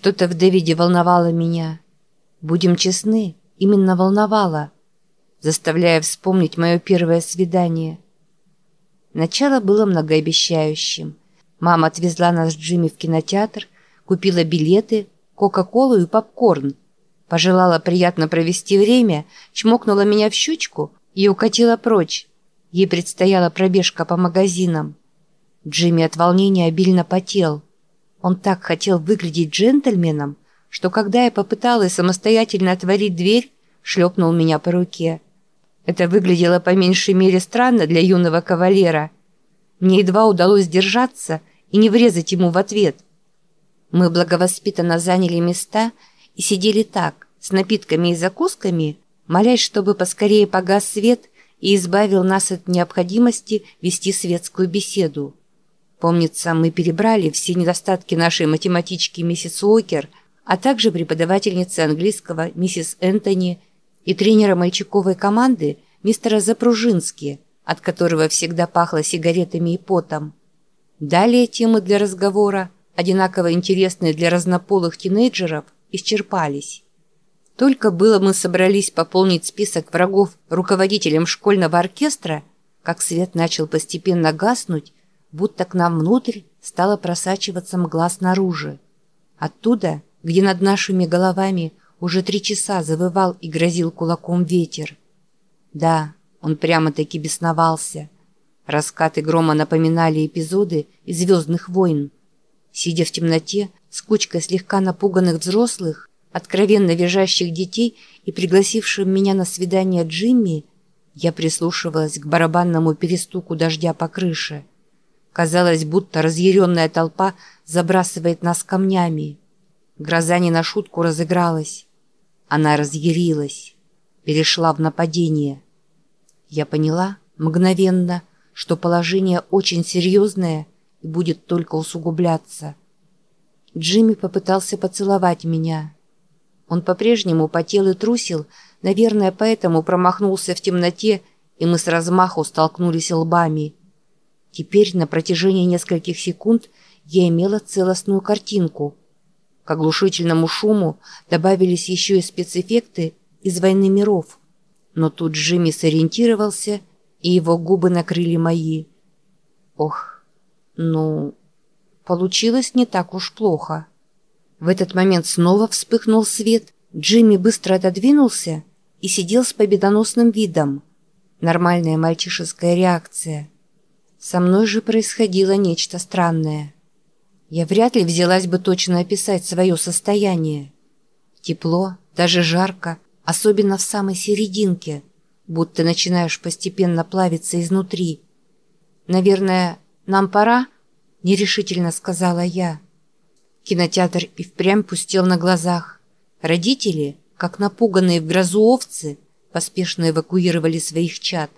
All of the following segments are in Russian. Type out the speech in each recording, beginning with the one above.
Что-то в Дэвиде волновало меня. Будем честны, именно волновало, заставляя вспомнить мое первое свидание. Начало было многообещающим. Мама отвезла нас с Джимми в кинотеатр, купила билеты, кока-колу и попкорн. Пожелала приятно провести время, чмокнула меня в щечку и укатила прочь. Ей предстояла пробежка по магазинам. Джимми от волнения обильно потел. Он так хотел выглядеть джентльменом, что когда я попыталась самостоятельно отворить дверь, шлепнул меня по руке. Это выглядело по меньшей мере странно для юного кавалера. Мне едва удалось держаться и не врезать ему в ответ. Мы благовоспитанно заняли места и сидели так, с напитками и закусками, молясь, чтобы поскорее погас свет и избавил нас от необходимости вести светскую беседу. Помнится, мы перебрали все недостатки нашей математички миссис Уокер, а также преподавательницы английского миссис Энтони и тренера мальчиковой команды мистера Запружински, от которого всегда пахло сигаретами и потом. Далее темы для разговора, одинаково интересные для разнополых тинейджеров, исчерпались. Только было мы собрались пополнить список врагов руководителем школьного оркестра, как свет начал постепенно гаснуть, будто к нам внутрь стала просачиваться мгла снаружи. Оттуда, где над нашими головами уже три часа завывал и грозил кулаком ветер. Да, он прямо-таки бесновался. Раскаты грома напоминали эпизоды из «Звездных войн». Сидя в темноте, с кучкой слегка напуганных взрослых, откровенно визжащих детей и пригласившим меня на свидание Джимми, я прислушивалась к барабанному перестуку дождя по крыше. Казалось, будто разъяренная толпа забрасывает нас камнями. Гроза не на шутку разыгралась. Она разъярилась, перешла в нападение. Я поняла мгновенно, что положение очень серьезное и будет только усугубляться. Джимми попытался поцеловать меня. Он по-прежнему потел и трусил, наверное, поэтому промахнулся в темноте, и мы с размаху столкнулись лбами. Теперь на протяжении нескольких секунд я имела целостную картинку. К оглушительному шуму добавились еще и спецэффекты из «Войны миров». Но тут Джимми сориентировался, и его губы накрыли мои. Ох, ну, получилось не так уж плохо. В этот момент снова вспыхнул свет, Джимми быстро отодвинулся и сидел с победоносным видом. Нормальная мальчишеская реакция. Со мной же происходило нечто странное. Я вряд ли взялась бы точно описать свое состояние. Тепло, даже жарко, особенно в самой серединке, будто начинаешь постепенно плавиться изнутри. «Наверное, нам пора?» – нерешительно сказала я. Кинотеатр и впрямь пустел на глазах. Родители, как напуганные в грозу овцы, поспешно эвакуировали своих чад.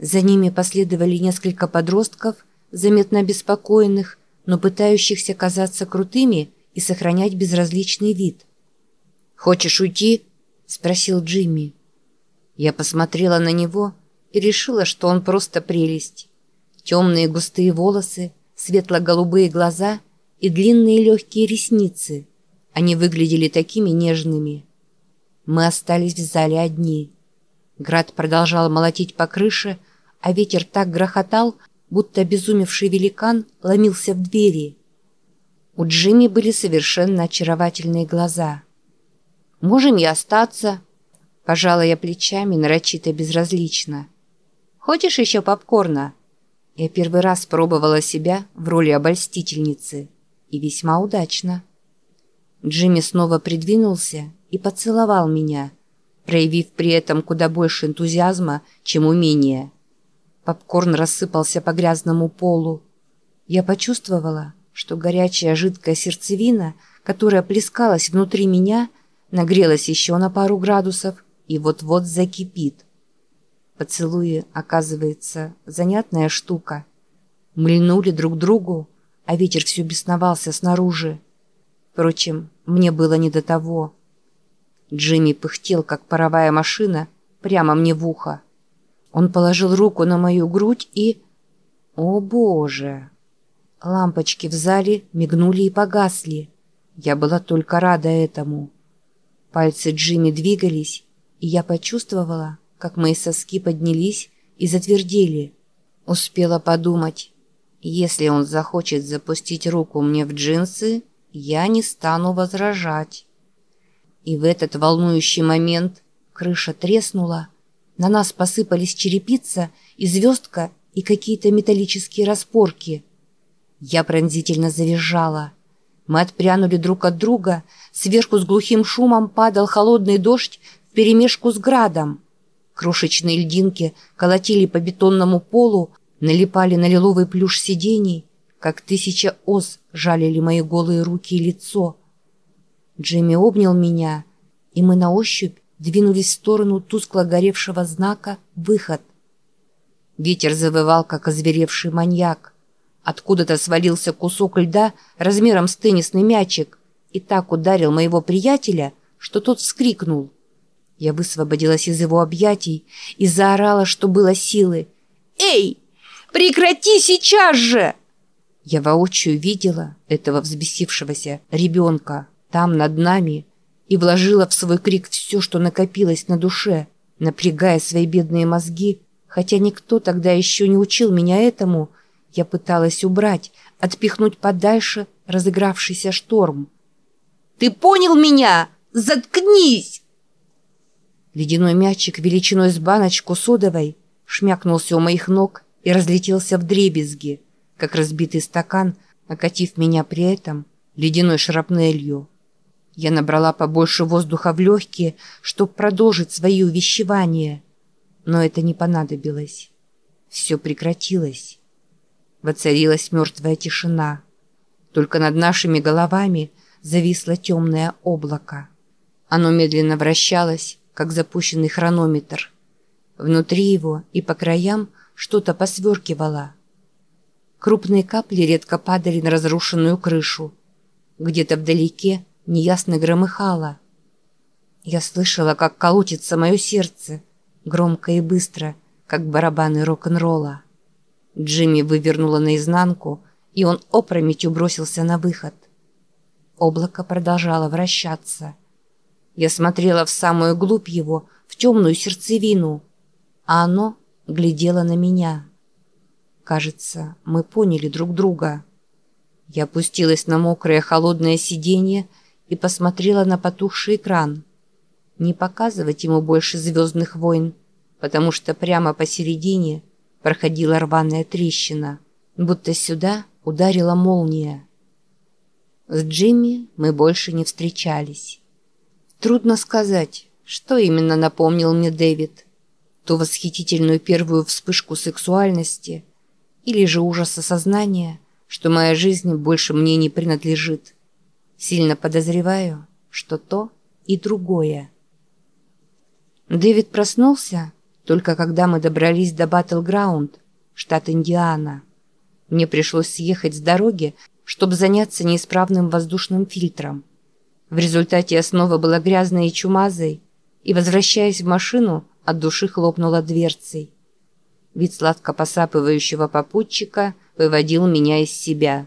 За ними последовали несколько подростков, заметно обеспокоенных, но пытающихся казаться крутыми и сохранять безразличный вид. «Хочешь уйти?» – спросил Джимми. Я посмотрела на него и решила, что он просто прелесть. Темные густые волосы, светло-голубые глаза и длинные легкие ресницы. Они выглядели такими нежными. Мы остались в зале одни. Град продолжал молотить по крыше, а ветер так грохотал, будто обезумевший великан ломился в двери. У Джимми были совершенно очаровательные глаза. «Можем и остаться?» Пожала я плечами, нарочито безразлично. «Хочешь еще попкорна?» Я первый раз пробовала себя в роли обольстительницы. И весьма удачно. Джимми снова придвинулся и поцеловал меня, проявив при этом куда больше энтузиазма, чем умения. Попкорн рассыпался по грязному полу. Я почувствовала, что горячая жидкая сердцевина, которая плескалась внутри меня, нагрелась еще на пару градусов и вот-вот закипит. Поцелуи, оказывается, занятная штука. Мы льнули друг другу, а ветер все бесновался снаружи. Впрочем, мне было не до того. Джимми пыхтел, как паровая машина, прямо мне в ухо. Он положил руку на мою грудь и... О, Боже! Лампочки в зале мигнули и погасли. Я была только рада этому. Пальцы Джимми двигались, и я почувствовала, как мои соски поднялись и затвердели. Успела подумать, если он захочет запустить руку мне в джинсы, я не стану возражать. И в этот волнующий момент крыша треснула, на нас посыпались черепица и звездка и какие-то металлические распорки. Я пронзительно завизжала. Мы отпрянули друг от друга, сверху с глухим шумом падал холодный дождь вперемешку с градом. Крошечные льдинки колотили по бетонному полу, налипали на лиловый плюш сидений, как тысяча ос жалили мои голые руки и лицо. Джимми обнял меня, и мы на ощупь двинулись в сторону тускло горевшего знака «Выход». Ветер завывал, как озверевший маньяк. Откуда-то свалился кусок льда размером с теннисный мячик и так ударил моего приятеля, что тот вскрикнул. Я высвободилась из его объятий и заорала, что было силы. «Эй, прекрати сейчас же!» Я воочию видела этого взбесившегося ребенка там, над нами, и вложила в свой крик все, что накопилось на душе, напрягая свои бедные мозги, хотя никто тогда еще не учил меня этому, я пыталась убрать, отпихнуть подальше разыгравшийся шторм. «Ты понял меня? Заткнись!» Ледяной мячик величиной с баночку содовой шмякнулся у моих ног и разлетелся в дребезги, как разбитый стакан, окатив меня при этом ледяной шрапнелью. Я набрала побольше воздуха в легкие, чтобы продолжить свои увещевания. Но это не понадобилось. Все прекратилось. Воцарилась мертвая тишина. Только над нашими головами зависло темное облако. Оно медленно вращалось, как запущенный хронометр. Внутри его и по краям что-то посверкивало. Крупные капли редко падали на разрушенную крышу. Где-то вдалеке неясно громыхало. Я слышала, как колотится мое сердце, громко и быстро, как барабаны рок-н-ролла. Джимми вывернула наизнанку, и он опрометью бросился на выход. Облако продолжало вращаться. Я смотрела в самую глубь его, в темную сердцевину, а оно глядело на меня. Кажется, мы поняли друг друга. Я опустилась на мокрое холодное сиденье и посмотрела на потухший экран. Не показывать ему больше «Звездных войн», потому что прямо посередине проходила рваная трещина, будто сюда ударила молния. С Джимми мы больше не встречались. Трудно сказать, что именно напомнил мне Дэвид. Ту восхитительную первую вспышку сексуальности или же ужас осознания, что моя жизнь больше мне не принадлежит. Сильно подозреваю, что то и другое. Дэвид проснулся только когда мы добрались до Баттлграунд, штат Индиана. Мне пришлось съехать с дороги, чтобы заняться неисправным воздушным фильтром. В результате я снова была грязной и чумазой, и, возвращаясь в машину, от души хлопнула дверцей. Вид сладко посапывающего попутчика выводил меня из себя.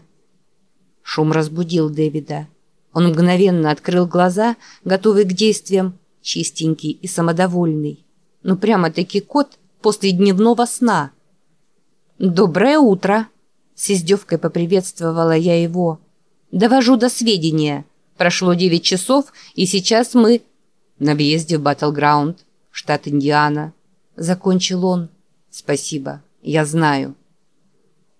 Шум разбудил Дэвида. Он мгновенно открыл глаза, готовый к действиям, чистенький и самодовольный. Ну прямо-таки кот после дневного сна. «Доброе утро!» С издевкой поприветствовала я его. «Довожу до сведения. Прошло девять часов, и сейчас мы...» «На въезде в Баттлграунд, штат Индиана». Закончил он. «Спасибо, я знаю».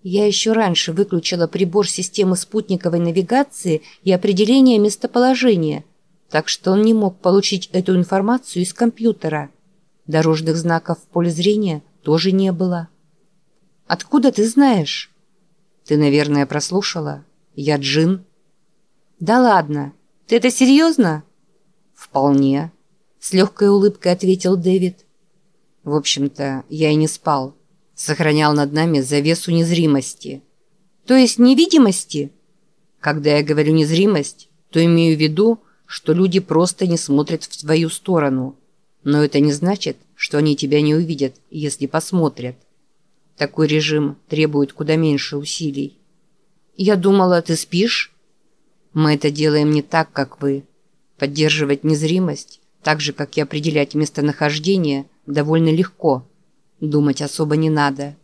Я еще раньше выключила прибор системы спутниковой навигации и определения местоположения, так что он не мог получить эту информацию из компьютера. Дорожных знаков в поле зрения тоже не было. «Откуда ты знаешь?» «Ты, наверное, прослушала. Я Джин». «Да ладно. Ты это серьезно?» «Вполне», — с легкой улыбкой ответил Дэвид. «В общем-то, я и не спал» сохранял над нами завесу незримости. То есть невидимости? Когда я говорю незримость, то имею в виду, что люди просто не смотрят в твою сторону. Но это не значит, что они тебя не увидят, если посмотрят. Такой режим требует куда меньше усилий. Я думала, ты спишь? Мы это делаем не так, как вы. Поддерживать незримость, так же, как и определять местонахождение, довольно легко. Думать особо не надо.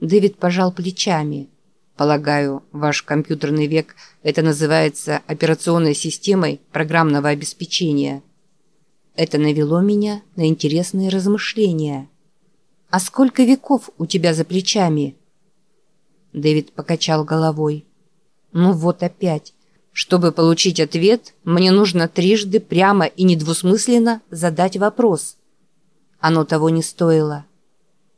Дэвид пожал плечами. Полагаю, ваш компьютерный век это называется операционной системой программного обеспечения. Это навело меня на интересные размышления. «А сколько веков у тебя за плечами?» Дэвид покачал головой. «Ну вот опять. Чтобы получить ответ, мне нужно трижды прямо и недвусмысленно задать вопрос. Оно того не стоило.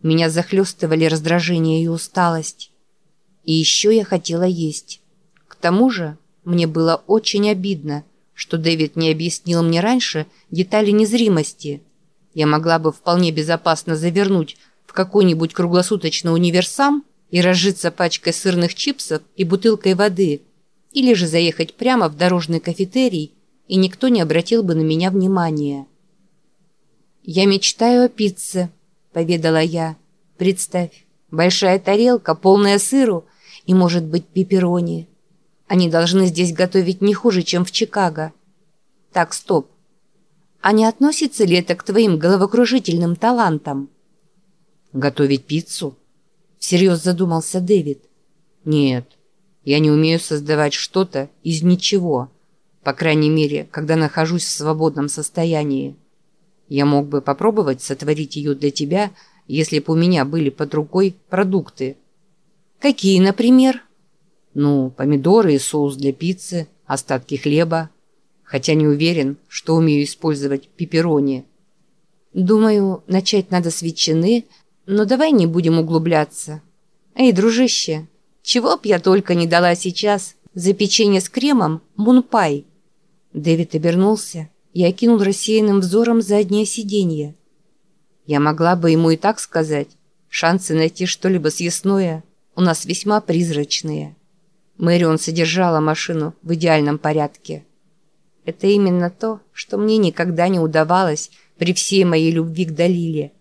Меня захлестывали раздражение и усталость. И еще я хотела есть. К тому же мне было очень обидно, что Дэвид не объяснил мне раньше детали незримости. Я могла бы вполне безопасно завернуть в какой-нибудь круглосуточный универсам и разжиться пачкой сырных чипсов и бутылкой воды – или же заехать прямо в дорожный кафетерий, и никто не обратил бы на меня внимания. «Я мечтаю о пицце», — поведала я. «Представь, большая тарелка, полная сыру и, может быть, пепперони. Они должны здесь готовить не хуже, чем в Чикаго. Так, стоп. А не относится ли это к твоим головокружительным талантам?» «Готовить пиццу?» — всерьез задумался Дэвид. «Нет, я не умею создавать что-то из ничего, по крайней мере, когда нахожусь в свободном состоянии. Я мог бы попробовать сотворить ее для тебя, если бы у меня были под рукой продукты. Какие, например? Ну, помидоры и соус для пиццы, остатки хлеба. Хотя не уверен, что умею использовать пепперони. Думаю, начать надо с ветчины, но давай не будем углубляться. Эй, дружище, чего б я только не дала сейчас за печенье с кремом мунпай. Дэвид обернулся и окинул рассеянным взором заднее сиденье. Я могла бы ему и так сказать. Шансы найти что-либо съестное у нас весьма призрачные. Мэрион содержала машину в идеальном порядке. Это именно то, что мне никогда не удавалось при всей моей любви к Далиле.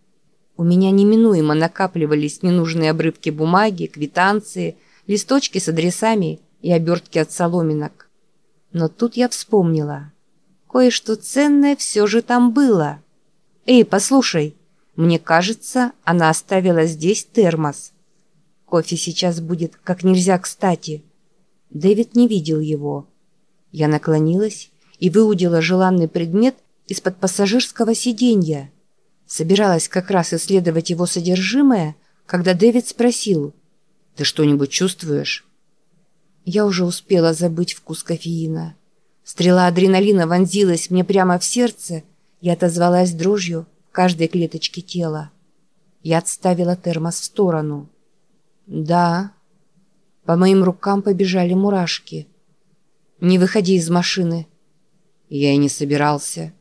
У меня неминуемо накапливались ненужные обрывки бумаги, квитанции – листочки с адресами и обертки от соломинок. Но тут я вспомнила. Кое-что ценное все же там было. «Эй, послушай, мне кажется, она оставила здесь термос. Кофе сейчас будет как нельзя кстати». Дэвид не видел его. Я наклонилась и выудила желанный предмет из-под пассажирского сиденья. Собиралась как раз исследовать его содержимое, когда Дэвид спросил – ты что-нибудь чувствуешь?» Я уже успела забыть вкус кофеина. Стрела адреналина вонзилась мне прямо в сердце и отозвалась дрожью в каждой клеточке тела. Я отставила термос в сторону. «Да». По моим рукам побежали мурашки. «Не выходи из машины». Я и не собирался.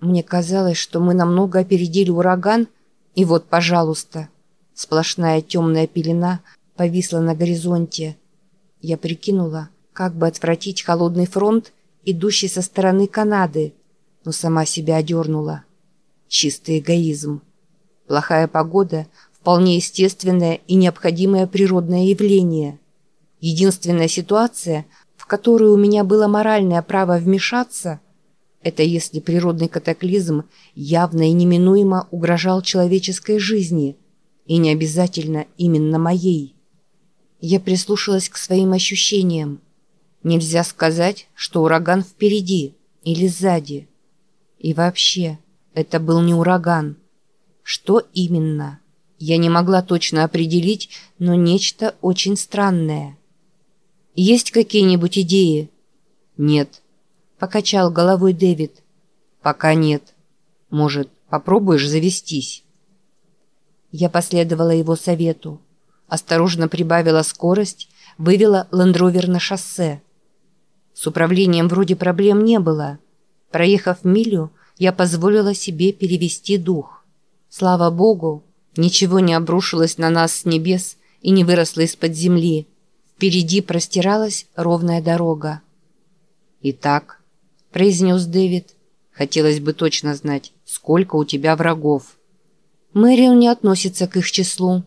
Мне казалось, что мы намного опередили ураган, и вот, пожалуйста, Сплошная темная пелена повисла на горизонте. Я прикинула, как бы отвратить холодный фронт, идущий со стороны Канады, но сама себя одернула. Чистый эгоизм. Плохая погода – вполне естественное и необходимое природное явление. Единственная ситуация, в которую у меня было моральное право вмешаться – это если природный катаклизм явно и неминуемо угрожал человеческой жизни – и не обязательно именно моей. Я прислушалась к своим ощущениям. Нельзя сказать, что ураган впереди или сзади. И вообще, это был не ураган. Что именно? Я не могла точно определить, но нечто очень странное. «Есть какие-нибудь идеи?» «Нет», — покачал головой Дэвид. «Пока нет. Может, попробуешь завестись?» Я последовала его совету. Осторожно прибавила скорость, вывела лендровер на шоссе. С управлением вроде проблем не было. Проехав милю, я позволила себе перевести дух. Слава богу, ничего не обрушилось на нас с небес и не выросло из-под земли. Впереди простиралась ровная дорога. «Итак», — произнес Дэвид, — «хотелось бы точно знать, сколько у тебя врагов». Мэрион не относится к их числу.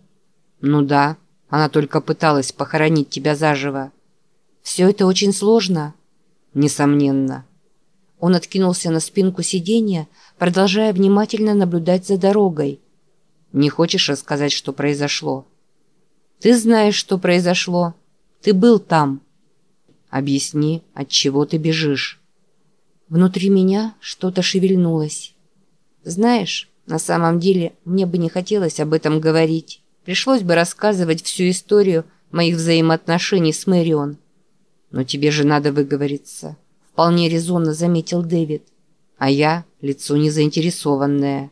Ну да, она только пыталась похоронить тебя заживо. Все это очень сложно. Несомненно. Он откинулся на спинку сиденья, продолжая внимательно наблюдать за дорогой. Не хочешь рассказать, что произошло? Ты знаешь, что произошло. Ты был там. Объясни, от чего ты бежишь. Внутри меня что-то шевельнулось. Знаешь, на самом деле мне бы не хотелось об этом говорить. Пришлось бы рассказывать всю историю моих взаимоотношений с Мэрион. Но тебе же надо выговориться. Вполне резонно заметил Дэвид. А я — лицо незаинтересованное.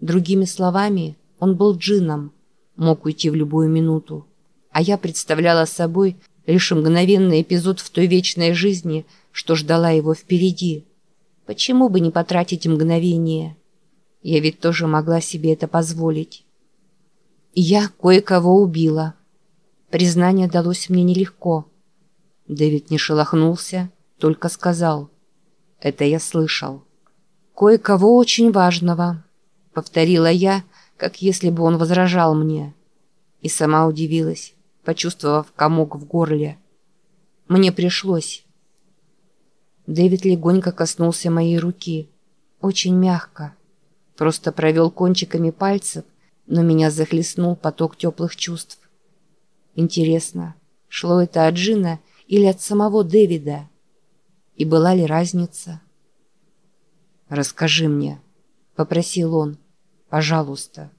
Другими словами, он был джином, мог уйти в любую минуту. А я представляла собой лишь мгновенный эпизод в той вечной жизни, что ждала его впереди. Почему бы не потратить мгновение? Я ведь тоже могла себе это позволить. я кое-кого убила. Признание далось мне нелегко. Дэвид не шелохнулся, только сказал. Это я слышал. «Кое-кого очень важного», — повторила я, как если бы он возражал мне. И сама удивилась, почувствовав комок в горле. Мне пришлось. Дэвид легонько коснулся моей руки. Очень мягко. Просто провел кончиками пальцев, но меня захлестнул поток теплых чувств. Интересно, шло это от Джина или от самого Дэвида? И была ли разница? «Расскажи мне», — попросил он, — «пожалуйста».